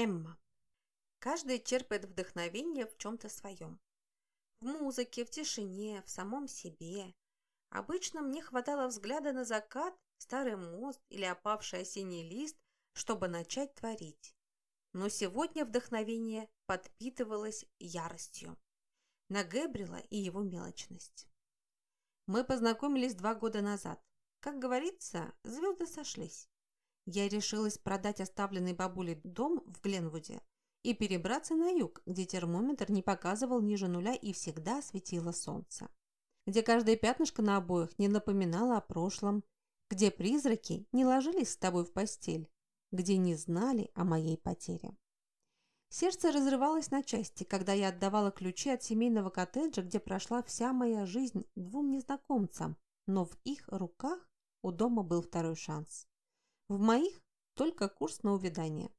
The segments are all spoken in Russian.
Эмма. Каждый черпает вдохновение в чем-то своем. В музыке, в тишине, в самом себе. Обычно мне хватало взгляда на закат, старый мост или опавший осенний лист, чтобы начать творить. Но сегодня вдохновение подпитывалось яростью на Гэбрила и его мелочность. Мы познакомились два года назад. Как говорится, звезды сошлись. Я решилась продать оставленный бабулей дом в Гленвуде и перебраться на юг, где термометр не показывал ниже нуля и всегда светило солнце. Где каждое пятнышко на обоих не напоминало о прошлом, где призраки не ложились с тобой в постель, где не знали о моей потере. Сердце разрывалось на части, когда я отдавала ключи от семейного коттеджа, где прошла вся моя жизнь двум незнакомцам, но в их руках у дома был второй шанс. В моих только курс на увядание.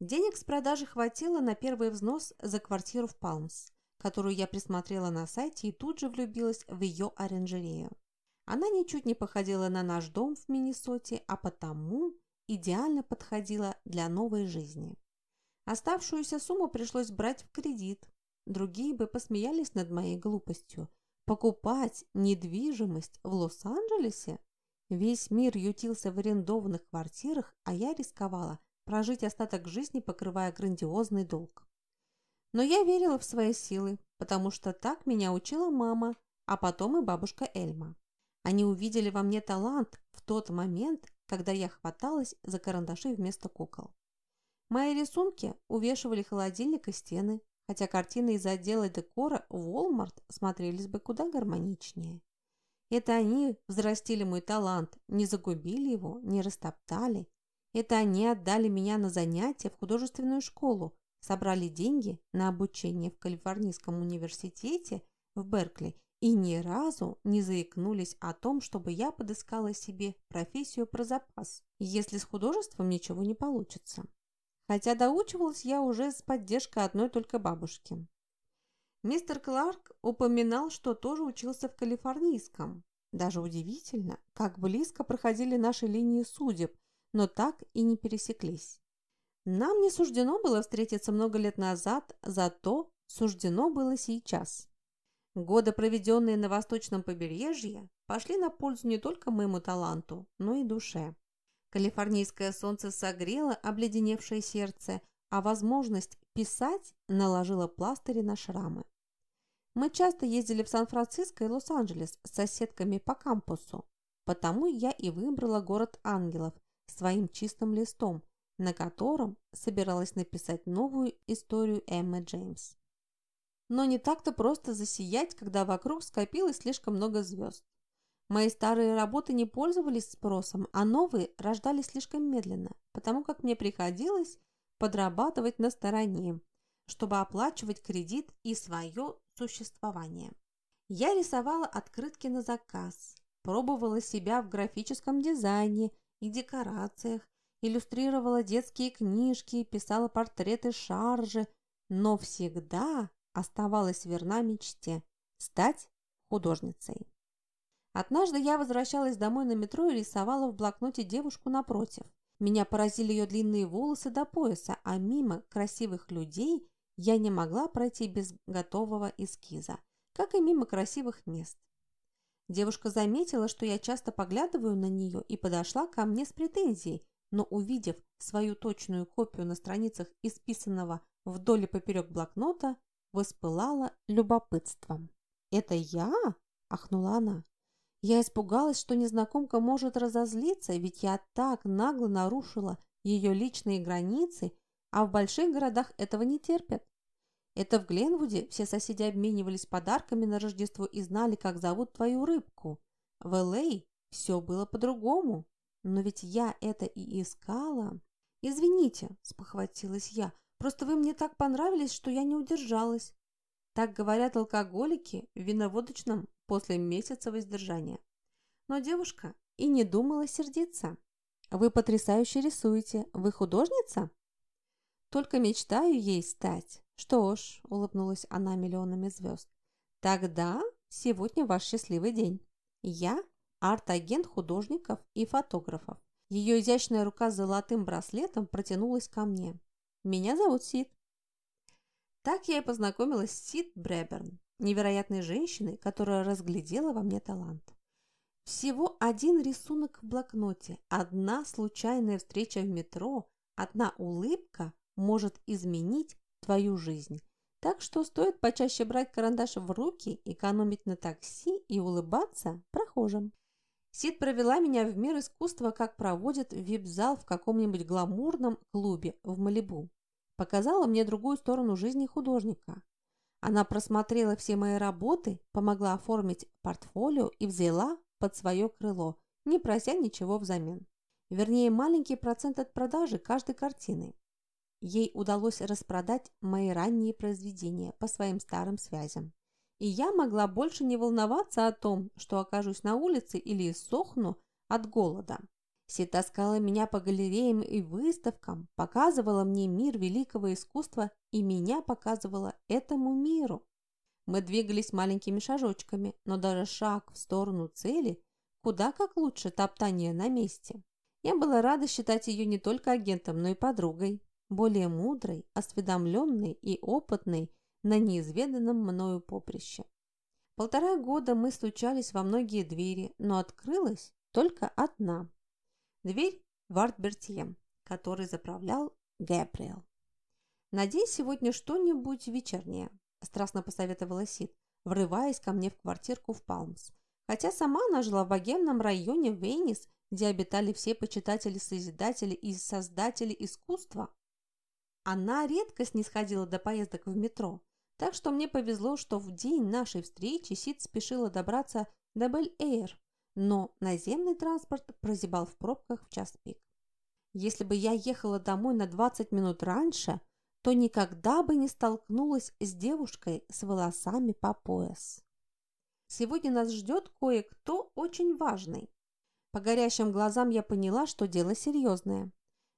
Денег с продажи хватило на первый взнос за квартиру в Палмс, которую я присмотрела на сайте и тут же влюбилась в ее оранжерею. Она ничуть не походила на наш дом в Миннесоте, а потому идеально подходила для новой жизни. Оставшуюся сумму пришлось брать в кредит. Другие бы посмеялись над моей глупостью. Покупать недвижимость в Лос-Анджелесе? Весь мир ютился в арендованных квартирах, а я рисковала прожить остаток жизни, покрывая грандиозный долг. Но я верила в свои силы, потому что так меня учила мама, а потом и бабушка Эльма. Они увидели во мне талант в тот момент, когда я хваталась за карандаши вместо кукол. Мои рисунки увешивали холодильник и стены, хотя картины из отдела декора Walmart смотрелись бы куда гармоничнее. Это они взрастили мой талант, не загубили его, не растоптали. Это они отдали меня на занятия в художественную школу, собрали деньги на обучение в Калифорнийском университете в Беркли и ни разу не заикнулись о том, чтобы я подыскала себе профессию про запас, если с художеством ничего не получится хотя доучивалась я уже с поддержкой одной только бабушки. Мистер Кларк упоминал, что тоже учился в калифорнийском. Даже удивительно, как близко проходили наши линии судеб, но так и не пересеклись. Нам не суждено было встретиться много лет назад, зато суждено было сейчас. Годы, проведенные на восточном побережье, пошли на пользу не только моему таланту, но и душе. Калифорнийское солнце согрело обледеневшее сердце, а возможность писать наложила пластыри на шрамы. Мы часто ездили в Сан-Франциско и Лос-Анджелес с соседками по кампусу, потому я и выбрала город ангелов своим чистым листом, на котором собиралась написать новую историю Эммы Джеймс. Но не так-то просто засиять, когда вокруг скопилось слишком много звезд. Мои старые работы не пользовались спросом, а новые рождались слишком медленно, потому как мне приходилось подрабатывать на стороне, чтобы оплачивать кредит и свое существование. Я рисовала открытки на заказ, пробовала себя в графическом дизайне и декорациях, иллюстрировала детские книжки, писала портреты шаржи, но всегда оставалась верна мечте – стать художницей. Однажды я возвращалась домой на метро и рисовала в блокноте девушку напротив. Меня поразили ее длинные волосы до пояса, а мимо красивых людей я не могла пройти без готового эскиза, как и мимо красивых мест. Девушка заметила, что я часто поглядываю на нее и подошла ко мне с претензией, но увидев свою точную копию на страницах исписанного вдоль и поперек блокнота, воспылала любопытством. «Это я?» – ахнула она. Я испугалась, что незнакомка может разозлиться, ведь я так нагло нарушила ее личные границы, а в больших городах этого не терпят. Это в Гленвуде все соседи обменивались подарками на Рождество и знали, как зовут твою рыбку. В Л.А. все было по-другому. Но ведь я это и искала. «Извините», – спохватилась я, – «просто вы мне так понравились, что я не удержалась». Так говорят алкоголики в виноводочном после месяца воздержания. Но девушка и не думала сердиться. «Вы потрясающе рисуете. Вы художница?» «Только мечтаю ей стать». «Что ж», — улыбнулась она миллионами звезд, «тогда сегодня ваш счастливый день. Я арт-агент художников и фотографов». Ее изящная рука с золотым браслетом протянулась ко мне. Меня зовут Сид». Так я и познакомилась с Сид Бреберн, невероятной женщиной, которая разглядела во мне талант. Всего один рисунок в блокноте, одна случайная встреча в метро, одна улыбка может изменить твою жизнь. Так что стоит почаще брать карандаш в руки, экономить на такси и улыбаться прохожим. Сид провела меня в мир искусства, как проводит вип-зал в каком-нибудь гламурном клубе в Малибу. Показала мне другую сторону жизни художника. Она просмотрела все мои работы, помогла оформить портфолио и взяла под свое крыло, не прося ничего взамен. Вернее, маленький процент от продажи каждой картины. Ей удалось распродать мои ранние произведения по своим старым связям. И я могла больше не волноваться о том, что окажусь на улице или сохну от голода. Си таскала меня по галереям и выставкам, показывала мне мир великого искусства и меня показывала этому миру. Мы двигались маленькими шажочками, но даже шаг в сторону цели куда как лучше топтания на месте. Я была рада считать ее не только агентом, но и подругой более мудрой, осведомленной и опытной на неизведанном мною поприще. Полтора года мы стучались во многие двери, но открылась только одна. Дверь в Артбертье, который заправлял Гэбриэл. «Надеюсь, сегодня что-нибудь вечернее», – страстно посоветовала Сид, врываясь ко мне в квартирку в Палмс. Хотя сама она жила в богемном районе Веннис, где обитали все почитатели-созидатели и создатели искусства. Она редко снисходила до поездок в метро, так что мне повезло, что в день нашей встречи Сид спешила добраться до Бель-Эйр, но наземный транспорт прозябал в пробках в час пик. Если бы я ехала домой на 20 минут раньше, то никогда бы не столкнулась с девушкой с волосами по пояс. Сегодня нас ждет кое-кто очень важный. По горящим глазам я поняла, что дело серьезное.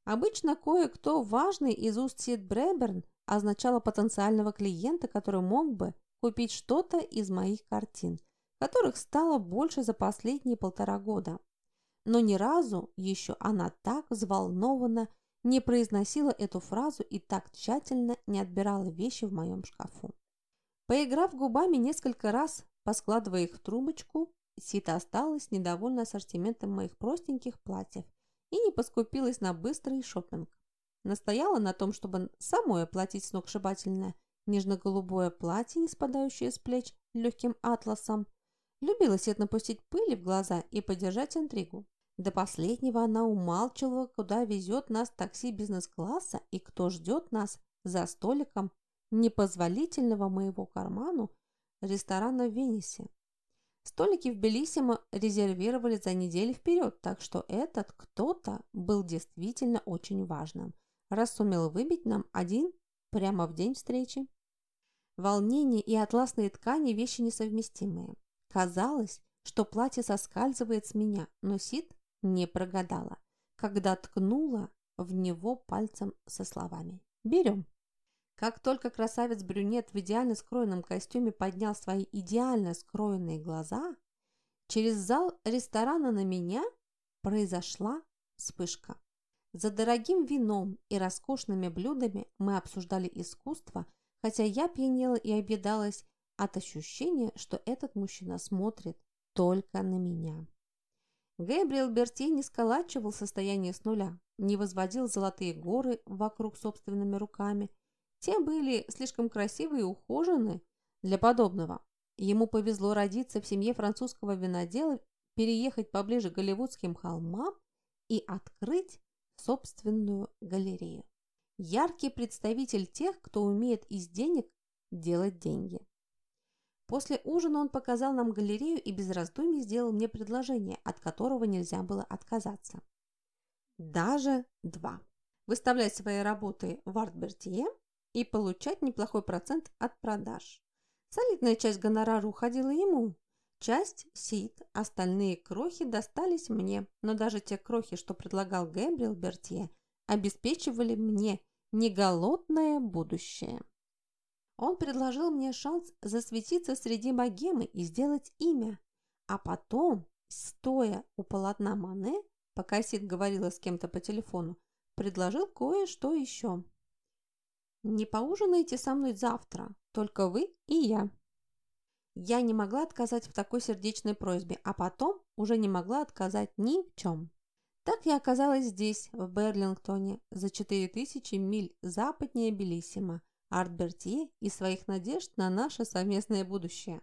Обычно кое-кто важный из уст Сид Бреберн означало потенциального клиента, который мог бы купить что-то из моих картин, которых стало больше за последние полтора года. Но ни разу еще она так взволнованно не произносила эту фразу и так тщательно не отбирала вещи в моем шкафу. Поиграв губами несколько раз, поскладывая их в трубочку, Сита осталась недовольна ассортиментом моих простеньких платьев и не поскупилась на быстрый шопинг. Настояла на том, чтобы самой оплатить сногсшибательное нежно-голубое платье, не спадающее с плеч легким атласом. Любила Сет напустить пыли в глаза и поддержать интригу. До последнего она умалчивала, куда везет нас такси бизнес-класса и кто ждет нас за столиком непозволительного моего карману ресторана в Венесе. Столики в Белиссимо резервировали за неделю вперед, так что этот кто-то был действительно очень важным, раз сумел выбить нам один прямо в день встречи. Волнение и атласные ткани – вещи несовместимые. Казалось, что платье соскальзывает с меня, но Сид не прогадала, когда ткнула в него пальцем со словами «Берем». Как только красавец-брюнет в идеально скроенном костюме поднял свои идеально скроенные глаза, через зал ресторана на меня произошла вспышка. За дорогим вином и роскошными блюдами мы обсуждали искусство, хотя я пьянела и объедалась от ощущения, что этот мужчина смотрит только на меня. Гэбриэл Берти не сколачивал состояние с нуля, не возводил золотые горы вокруг собственными руками те были слишком красивы и ухожены для подобного. Ему повезло родиться в семье французского винодела, переехать поближе к голливудским холмам и открыть собственную галерею. Яркий представитель тех, кто умеет из денег делать деньги. После ужина он показал нам галерею и без раздумий сделал мне предложение, от которого нельзя было отказаться. Даже два. Выставлять свои работы в Артбертье и получать неплохой процент от продаж. Солидная часть гонорара уходила ему. Часть – Сид, остальные крохи достались мне, но даже те крохи, что предлагал Гэбриэл Бертье, обеспечивали мне неголодное будущее. Он предложил мне шанс засветиться среди богемы и сделать имя, а потом, стоя у полотна Мане, пока Сид говорила с кем-то по телефону, предложил кое-что еще. не поужинаете со мной завтра, только вы и я?» Я не могла отказать в такой сердечной просьбе, а потом уже не могла отказать ни в чем. Так я оказалась здесь, в Берлингтоне, за 4000 миль западнее Белиссима, Артбертье и своих надежд на наше совместное будущее.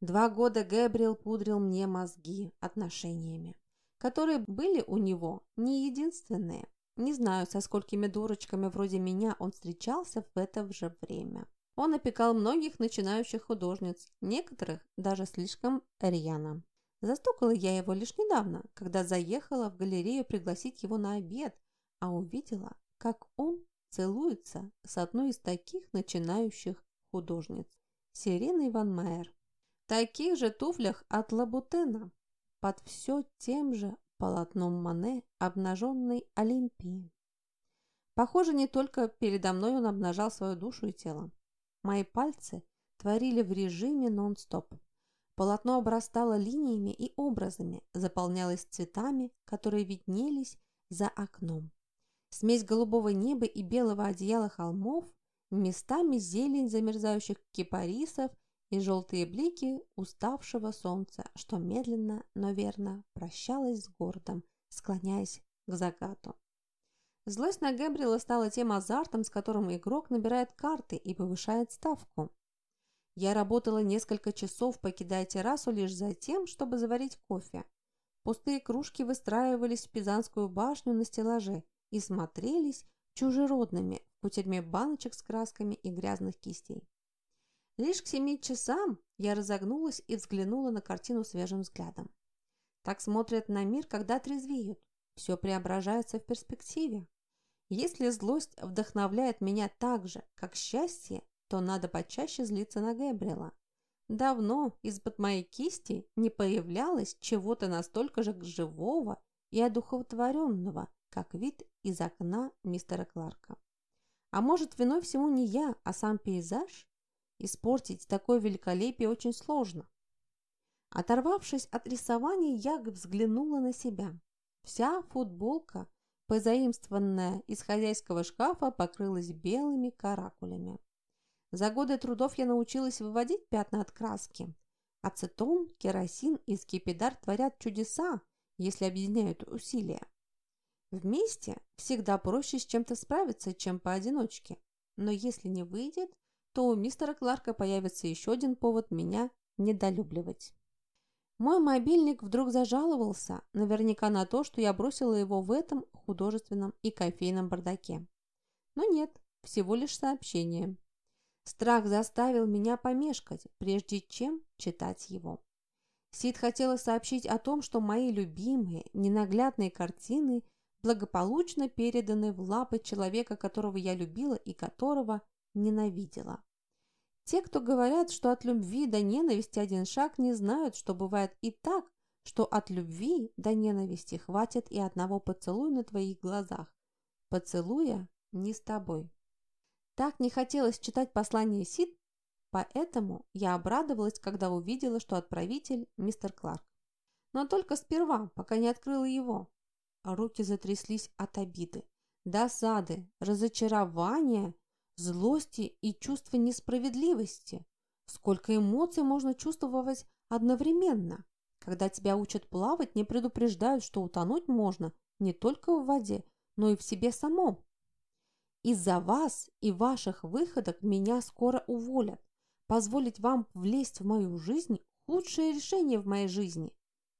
Два года Гэбриэл пудрил мне мозги отношениями, которые были у него не единственные. Не знаю, со сколькими дурочками вроде меня он встречался в это же время. Он опекал многих начинающих художниц, некоторых даже слишком рьяно. Застукала я его лишь недавно, когда заехала в галерею пригласить его на обед, а увидела, как он целуется с одной из таких начинающих художниц, Сиреной Ван Майер. В таких же туфлях от Лабутена, под все тем же полотном Мане обнаженной Олимпии. Похоже, не только передо мной он обнажал свою душу и тело. Мои пальцы творили в режиме нон-стоп. Полотно обрастало линиями и образами, заполнялось цветами, которые виднелись за окном. Смесь голубого неба и белого одеяла холмов, местами зелень замерзающих кипарисов и желтые блики уставшего солнца, что медленно, но верно прощалось с городом, склоняясь к закату. Злость на Гэбриэла стала тем азартом, с которым игрок набирает карты и повышает ставку. Я работала несколько часов, покидая террасу лишь за тем, чтобы заварить кофе. Пустые кружки выстраивались в Пизанскую башню на стеллаже и смотрелись чужеродными в баночек с красками и грязных кистей. Лишь к семи часам я разогнулась и взглянула на картину свежим взглядом. Так смотрят на мир, когда трезвеют. Все преображается в перспективе. Если злость вдохновляет меня так же, как счастье, то надо почаще злиться на Гэбриэла. Давно из-под моей кисти не появлялось чего-то настолько же живого и одухотворенного, как вид из окна мистера Кларка. А может, виной всему не я, а сам пейзаж? Испортить такое великолепие очень сложно. Оторвавшись от рисования, я взглянула на себя. Вся футболка, позаимствованная из хозяйского шкафа, покрылась белыми каракулями. За годы трудов я научилась выводить пятна от краски. Ацетон, керосин и скипидар творят чудеса, если объединяют усилия. Вместе всегда проще с чем-то справиться, чем поодиночке. Но если не выйдет, то у мистера Кларка появится еще один повод меня недолюбливать. Мой мобильник вдруг зажаловался, наверняка на то, что я бросила его в этом художественном и кофейном бардаке. Но нет, всего лишь сообщение. Страх заставил меня помешкать, прежде чем читать его. Сид хотела сообщить о том, что мои любимые, ненаглядные картины благополучно переданы в лапы человека, которого я любила и которого ненавидела. Те, кто говорят, что от любви до ненависти один шаг, не знают, что бывает и так, что от любви до ненависти хватит и одного поцелуя на твоих глазах. Поцелуя не с тобой. Так не хотелось читать послание Сид, поэтому я обрадовалась, когда увидела, что отправитель – мистер Кларк. Но только сперва, пока не открыла его. Руки затряслись от обиды, досады, разочарования, злости и чувства несправедливости. Сколько эмоций можно чувствовать одновременно? Когда тебя учат плавать, не предупреждают, что утонуть можно не только в воде, но и в себе самом. Из-за вас и ваших выходок меня скоро уволят. Позволить вам влезть в мою жизнь – худшее решение в моей жизни.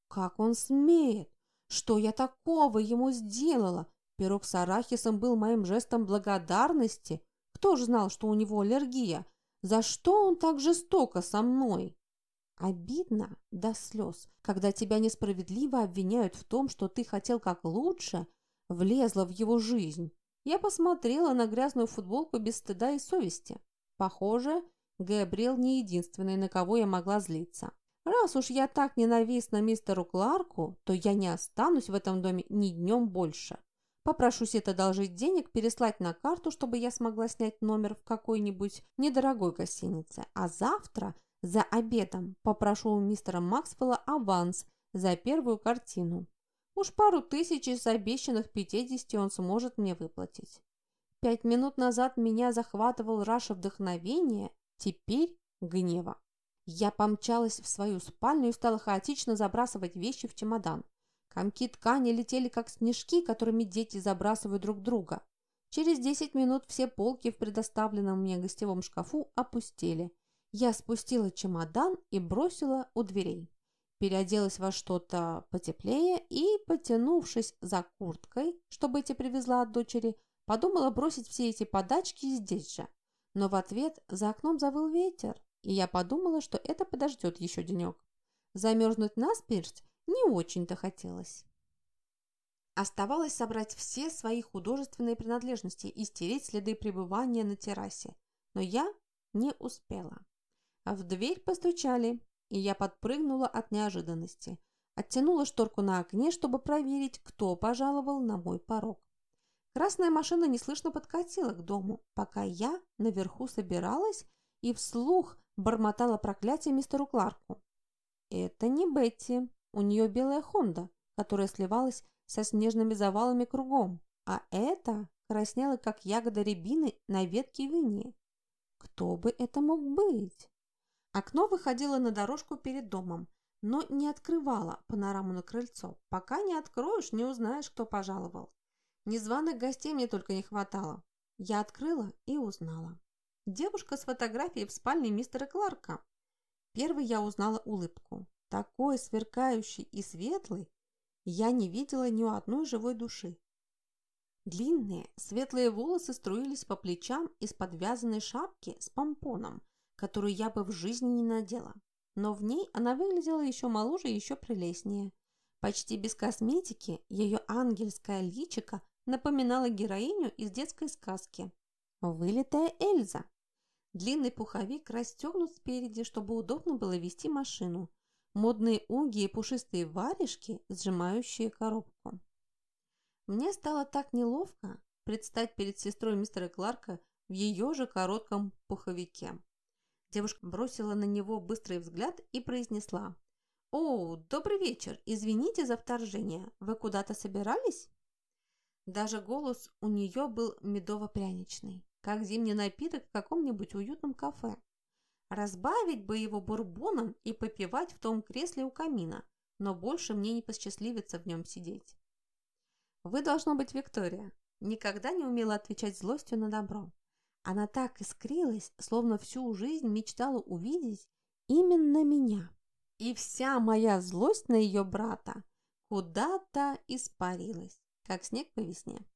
Как он смеет? Что я такого ему сделала? Пирог с арахисом был моим жестом благодарности. Кто ж знал, что у него аллергия? За что он так жестоко со мной? Обидно до слез, когда тебя несправедливо обвиняют в том, что ты хотел как лучше, влезла в его жизнь. Я посмотрела на грязную футболку без стыда и совести. Похоже, Габриэл не единственный, на кого я могла злиться. Раз уж я так ненавистна мистеру Кларку, то я не останусь в этом доме ни днем больше. Попрошусь это одолжить денег, переслать на карту, чтобы я смогла снять номер в какой-нибудь недорогой гостинице. А завтра за обедом попрошу у мистера Максвелла аванс за первую картину. Уж пару тысяч из обещанных 50 он сможет мне выплатить. Пять минут назад меня захватывал раш вдохновения, теперь гнева. Я помчалась в свою спальню и стала хаотично забрасывать вещи в чемодан. Комки ткани летели, как снежки, которыми дети забрасывают друг друга. Через десять минут все полки в предоставленном мне гостевом шкафу опустели. Я спустила чемодан и бросила у дверей. Переоделась во что-то потеплее и, потянувшись за курткой, чтобы эти привезла от дочери, подумала бросить все эти подачки здесь же. Но в ответ за окном завыл ветер, и я подумала, что это подождет еще денек. Замерзнуть насмерть не очень-то хотелось. Оставалось собрать все свои художественные принадлежности и стереть следы пребывания на террасе, но я не успела. В дверь постучали, и я подпрыгнула от неожиданности. Оттянула шторку на окне, чтобы проверить, кто пожаловал на мой порог. Красная машина неслышно подкатила к дому, пока я наверху собиралась и вслух бормотала проклятие мистеру Кларку. Это не Бетти, у нее белая Хонда, которая сливалась со снежными завалами кругом, а это краснело, как ягода рябины на ветке вини. Кто бы это мог быть? Окно выходило на дорожку перед домом, но не открывало панораму на крыльцо. Пока не откроешь, не узнаешь, кто пожаловал. Незваных гостей мне только не хватало. Я открыла и узнала. Девушка с фотографией в спальне мистера Кларка. Первый я узнала улыбку. Такой сверкающий и светлый, я не видела ни у одной живой души. Длинные, светлые волосы струились по плечам из подвязанной шапки с помпоном, которую я бы в жизни не надела. Но в ней она выглядела еще моложе и еще прелестнее. Почти без косметики ее ангельское личико напоминало героиню из детской сказки. Вылитая Эльза. Длинный пуховик расстегнут спереди, чтобы удобно было вести машину. Модные уги и пушистые варежки, сжимающие коробку. Мне стало так неловко предстать перед сестрой мистера Кларка в ее же коротком пуховике. Девушка бросила на него быстрый взгляд и произнесла. «О, добрый вечер! Извините за вторжение. Вы куда-то собирались?» Даже голос у нее был медово-пряничный как зимний напиток в каком-нибудь уютном кафе. Разбавить бы его бурбоном и попивать в том кресле у камина, но больше мне не посчастливится в нем сидеть. Вы, должно быть, Виктория, никогда не умела отвечать злостью на добро. Она так искрилась, словно всю жизнь мечтала увидеть именно меня. И вся моя злость на ее брата куда-то испарилась, как снег по весне.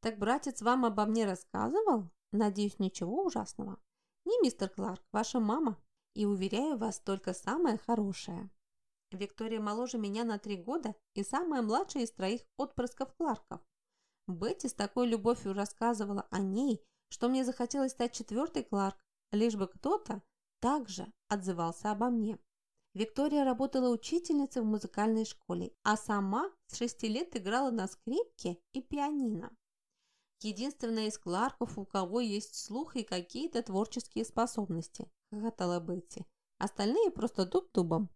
«Так братец вам обо мне рассказывал? Надеюсь, ничего ужасного? Не мистер Кларк, ваша мама. И уверяю вас, только самое хорошее». Виктория моложе меня на три года и самая младшая из троих отпрысков Кларков. Бетти с такой любовью рассказывала о ней, что мне захотелось стать четвертой Кларк, лишь бы кто-то также отзывался обо мне. Виктория работала учительницей в музыкальной школе, а сама с шести лет играла на скрипке и пианино. Единственная из Кларков, у кого есть слух и какие-то творческие способности», – хохотала Бетти. «Остальные просто дуб дубом».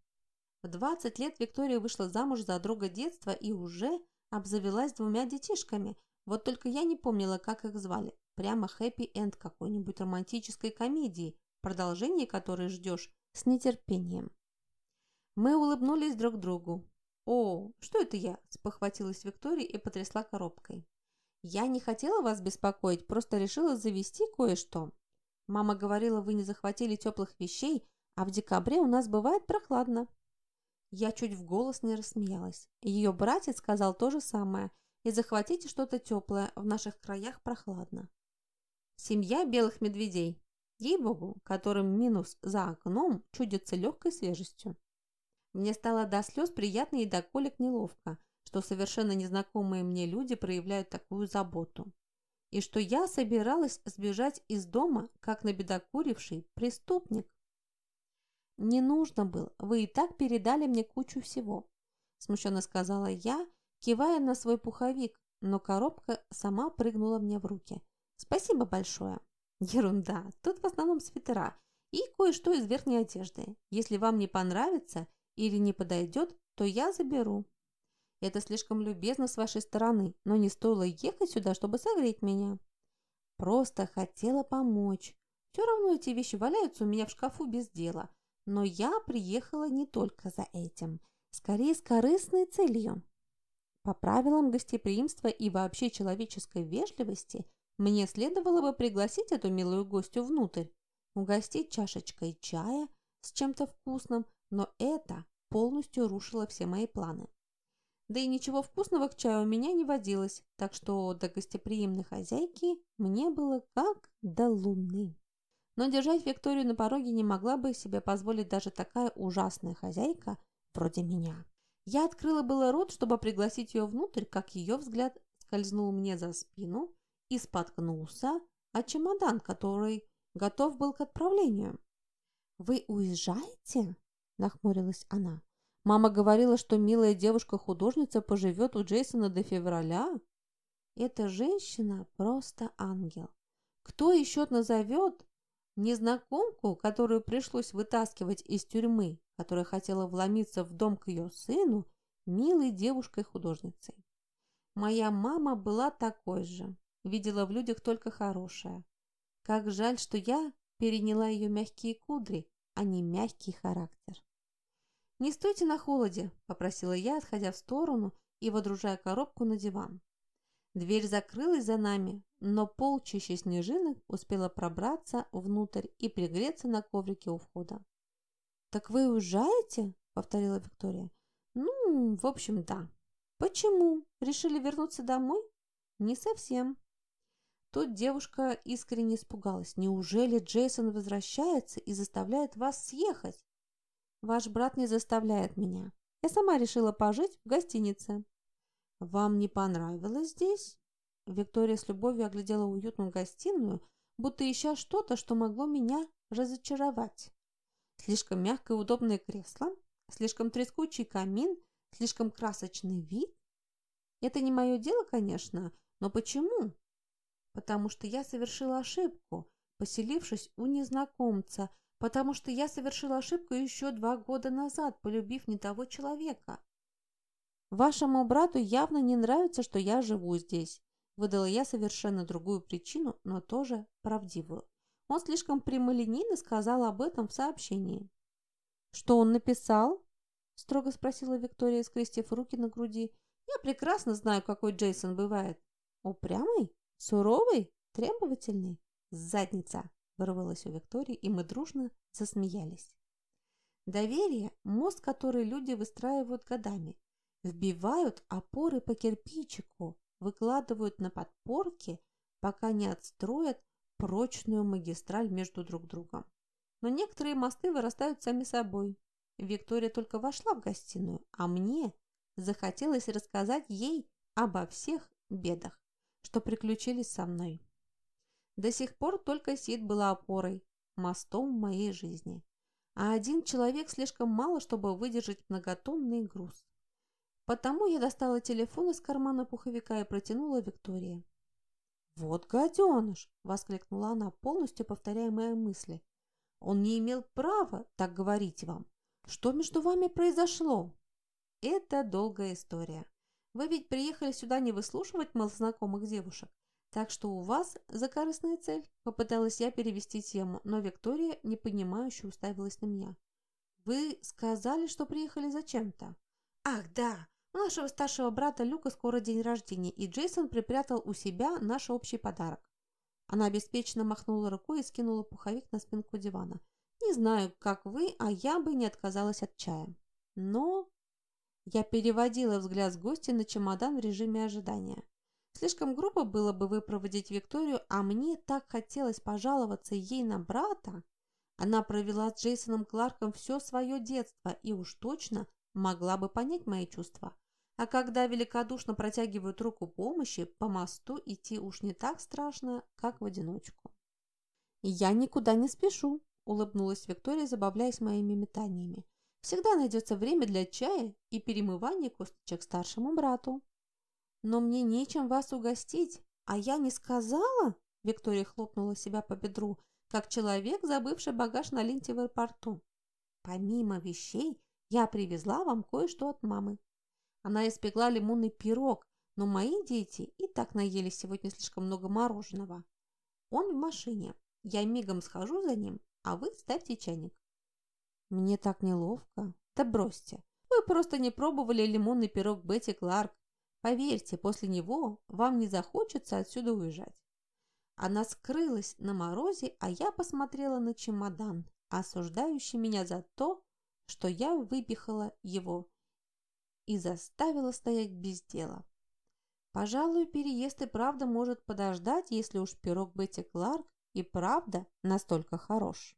В 20 лет Виктория вышла замуж за друга детства и уже обзавелась двумя детишками. Вот только я не помнила, как их звали. Прямо хэппи-энд какой-нибудь романтической комедии, продолжение которой ждешь с нетерпением. Мы улыбнулись друг другу. «О, что это я?» – спохватилась Виктория и потрясла коробкой. «Я не хотела вас беспокоить, просто решила завести кое-что. Мама говорила, вы не захватили теплых вещей, а в декабре у нас бывает прохладно». Я чуть в голос не рассмеялась. Ее братец сказал то же самое. И захватите что-то теплое, в наших краях прохладно. Семья белых медведей. Ей-богу, которым минус за окном чудится легкой свежестью. Мне стало до слез приятно и до колик неловко, что совершенно незнакомые мне люди проявляют такую заботу. И что я собиралась сбежать из дома, как набедокуривший преступник. «Не нужно было, вы и так передали мне кучу всего», смущенно сказала я, кивая на свой пуховик, но коробка сама прыгнула мне в руки. «Спасибо большое». «Ерунда, тут в основном свитера и кое-что из верхней одежды. Если вам не понравится или не подойдет, то я заберу». Это слишком любезно с вашей стороны, но не стоило ехать сюда, чтобы согреть меня. Просто хотела помочь. Все равно эти вещи валяются у меня в шкафу без дела. Но я приехала не только за этим. Скорее, с корыстной целью. По правилам гостеприимства и вообще человеческой вежливости мне следовало бы пригласить эту милую гостью внутрь, угостить чашечкой чая с чем-то вкусным, но это полностью рушило все мои планы. Да и ничего вкусного к чаю у меня не водилось, так что до гостеприимной хозяйки мне было как до луны. Но держать Викторию на пороге не могла бы себе позволить даже такая ужасная хозяйка вроде меня. Я открыла было рот, чтобы пригласить ее внутрь, как ее взгляд скользнул мне за спину и споткнулся о чемодан, который готов был к отправлению. «Вы уезжаете?» – нахмурилась она. «Мама говорила, что милая девушка-художница поживет у Джейсона до февраля. Эта женщина просто ангел. Кто еще назовет незнакомку, которую пришлось вытаскивать из тюрьмы, которая хотела вломиться в дом к ее сыну, милой девушкой-художницей. Моя мама была такой же, видела в людях только хорошее. Как жаль, что я переняла ее мягкие кудри, а не мягкий характер. «Не стойте на холоде», – попросила я, отходя в сторону и водружая коробку на диван. Дверь закрылась за нами, но полчища снежинок успела пробраться внутрь и пригреться на коврике у входа. «Так вы уезжаете?» – повторила Виктория. «Ну, в общем, да». «Почему? Решили вернуться домой?» «Не совсем». Тут девушка искренне испугалась. «Неужели Джейсон возвращается и заставляет вас съехать?» «Ваш брат не заставляет меня. Я сама решила пожить в гостинице». «Вам не понравилось здесь?» Виктория с любовью оглядела уютную гостиную, будто ища что-то, что могло меня разочаровать. Слишком мягкое и удобное кресло, слишком трескучий камин, слишком красочный вид. Это не мое дело, конечно, но почему? Потому что я совершила ошибку, поселившись у незнакомца, потому что я совершила ошибку еще два года назад, полюбив не того человека. Вашему брату явно не нравится, что я живу здесь. Выдала я совершенно другую причину, но тоже правдивую. Он слишком прямолинейно сказал об этом в сообщении. «Что он написал?» – строго спросила Виктория, скрестив руки на груди. «Я прекрасно знаю, какой Джейсон бывает. Упрямый? Суровый? Требовательный? Задница!» – вырвалась у Виктории, и мы дружно засмеялись. Доверие – мост, который люди выстраивают годами. Вбивают опоры по кирпичику, выкладывают на подпорки, пока не отстроят прочную магистраль между друг другом. Но некоторые мосты вырастают сами собой. Виктория только вошла в гостиную, а мне захотелось рассказать ей обо всех бедах, что приключились со мной. До сих пор только Сид была опорой, мостом в моей жизни. А один человек слишком мало, чтобы выдержать многотонный груз. Потому я достала телефон из кармана пуховика и протянула Виктории. «Вот гаденыш!» – воскликнула она, полностью повторяя мои мысли. «Он не имел права так говорить вам. Что между вами произошло?» «Это долгая история. Вы ведь приехали сюда не выслушивать малознакомых девушек, так что у вас закорыстная цель?» Попыталась я перевести тему, но Виктория непонимающе уставилась на меня. «Вы сказали, что приехали зачем-то?» «Ах, да! У нашего старшего брата Люка скоро день рождения, и Джейсон припрятал у себя наш общий подарок. Она беспечно махнула рукой и скинула пуховик на спинку дивана. Не знаю, как вы, а я бы не отказалась от чая. Но... Я переводила взгляд с гостя на чемодан в режиме ожидания. Слишком грубо было бы выпроводить Викторию, а мне так хотелось пожаловаться ей на брата. Она провела с Джейсоном Кларком все свое детство и уж точно могла бы понять мои чувства. А когда великодушно протягивают руку помощи, по мосту идти уж не так страшно, как в одиночку. «Я никуда не спешу», – улыбнулась Виктория, забавляясь моими метаниями. «Всегда найдется время для чая и перемывания косточек старшему брату». «Но мне нечем вас угостить, а я не сказала?» Виктория хлопнула себя по бедру, как человек, забывший багаж на ленте в аэропорту. «Помимо вещей, я привезла вам кое-что от мамы. Она испекла лимонный пирог, но мои дети и так наели сегодня слишком много мороженого. Он в машине. Я мигом схожу за ним, а вы ставьте чайник. Мне так неловко. Да бросьте. Вы просто не пробовали лимонный пирог Бетти Кларк. Поверьте, после него вам не захочется отсюда уезжать. Она скрылась на морозе, а я посмотрела на чемодан, осуждающий меня за то, что я выпихала его и заставила стоять без дела. Пожалуй, переезд и правда может подождать, если уж пирог Бетти Кларк и правда настолько хорош.